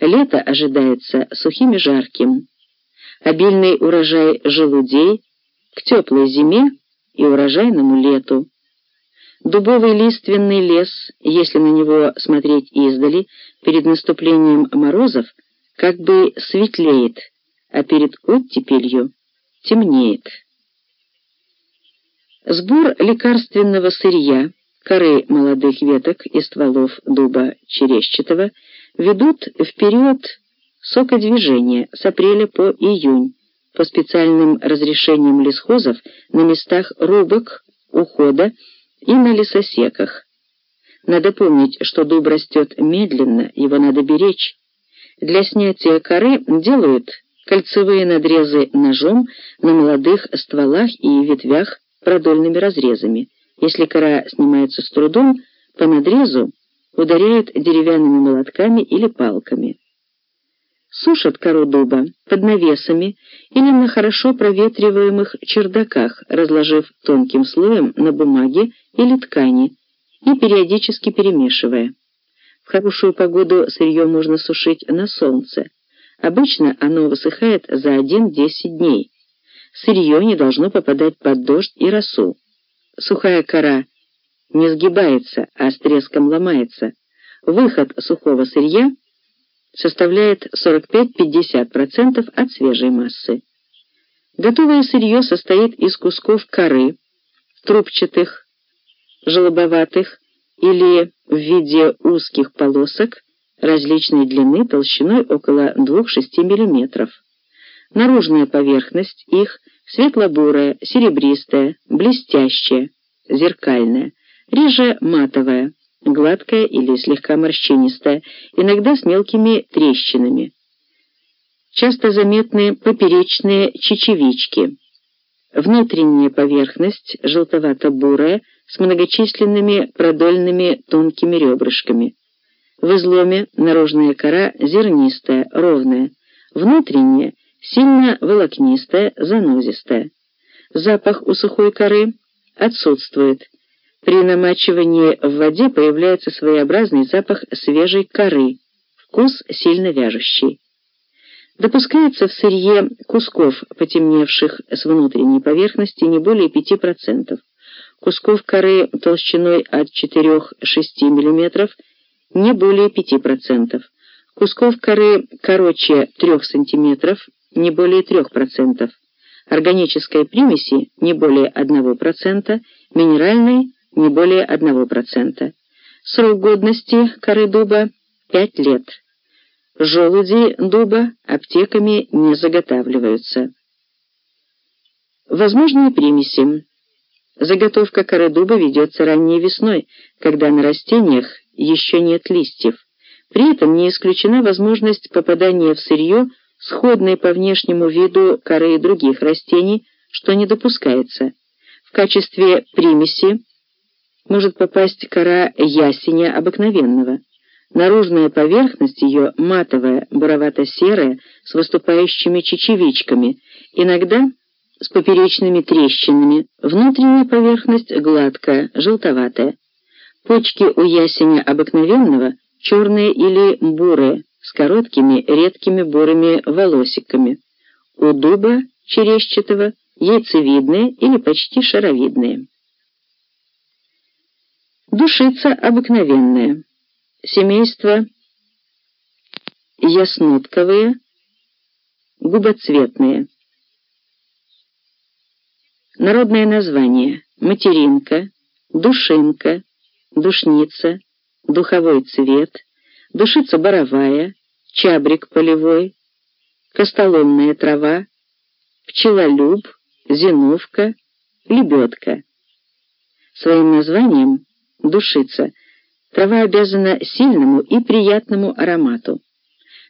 Лето ожидается сухим и жарким. Обильный урожай желудей к теплой зиме и урожайному лету. Дубовый лиственный лес, если на него смотреть издали, перед наступлением морозов, как бы светлеет, а перед оттепелью темнеет. Сбор лекарственного сырья, коры молодых веток и стволов дуба черещатого ведут в период сокодвижения с апреля по июнь по специальным разрешениям лесхозов на местах рубок, ухода и на лесосеках. Надо помнить, что дуб растет медленно, его надо беречь. Для снятия коры делают кольцевые надрезы ножом на молодых стволах и ветвях продольными разрезами. Если кора снимается с трудом, по надрезу ударяют деревянными молотками или палками. Сушат кору дуба под навесами или на хорошо проветриваемых чердаках, разложив тонким слоем на бумаге или ткани и периодически перемешивая. В хорошую погоду сырье можно сушить на солнце. Обычно оно высыхает за 1-10 дней. Сырье не должно попадать под дождь и росу. Сухая кора не сгибается, а с треском ломается. Выход сухого сырья составляет 45-50% от свежей массы. Готовое сырье состоит из кусков коры, трубчатых, желобоватых или в виде узких полосок различной длины толщиной около 2-6 мм. Наружная поверхность их светло-бурая, серебристая, блестящая, зеркальная, реже матовая, гладкая или слегка морщинистая, иногда с мелкими трещинами. Часто заметны поперечные чечевички. Внутренняя поверхность желтовато-бурая с многочисленными продольными тонкими ребрышками. В изломе наружная кора зернистая, ровная, внутренняя сильно волокнистая, занозистая. Запах у сухой коры отсутствует. При намачивании в воде появляется своеобразный запах свежей коры, вкус сильно вяжущий. Допускается в сырье кусков, потемневших с внутренней поверхности, не более 5%. Кусков коры толщиной от 4-6 мм не более 5%. Кусков коры короче 3 см не более 3%. Органической примеси не более 1%, минеральной не более 1%. Срок годности коры дуба 5 лет. Желуди дуба аптеками не заготавливаются. Возможные примеси. Заготовка коры дуба ведется ранней весной, когда на растениях еще нет листьев. При этом не исключена возможность попадания в сырье сходной по внешнему виду коры других растений, что не допускается. В качестве примеси может попасть кора ясеня обыкновенного. Наружная поверхность ее матовая, буровато-серая, с выступающими чечевичками, иногда с поперечными трещинами, внутренняя поверхность гладкая, желтоватая. Почки у ясеня обыкновенного черные или бурые, с короткими редкими бурыми волосиками. У дуба черещатого яйцевидные или почти шаровидные. Душица обыкновенная. Семейство яснотковые, губоцветные. Народное название материнка, душинка, душница, духовой цвет, душица боровая, чабрик полевой, костоломная трава, пчелолюб, зиновка, лебедка. Своим названием душица трава обязана сильному и приятному аромату.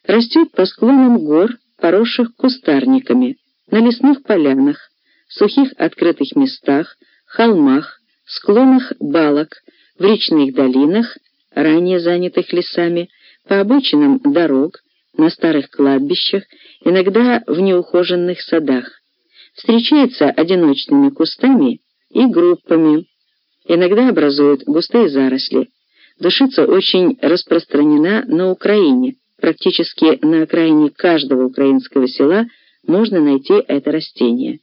Растет по склонам гор, поросших кустарниками, на лесных полянах, сухих открытых местах, холмах, склонах балок, в речных долинах, ранее занятых лесами, по обочинам дорог, на старых кладбищах, иногда в неухоженных садах. Встречается одиночными кустами и группами, иногда образует густые заросли. Душица очень распространена на Украине, Практически на окраине каждого украинского села можно найти это растение.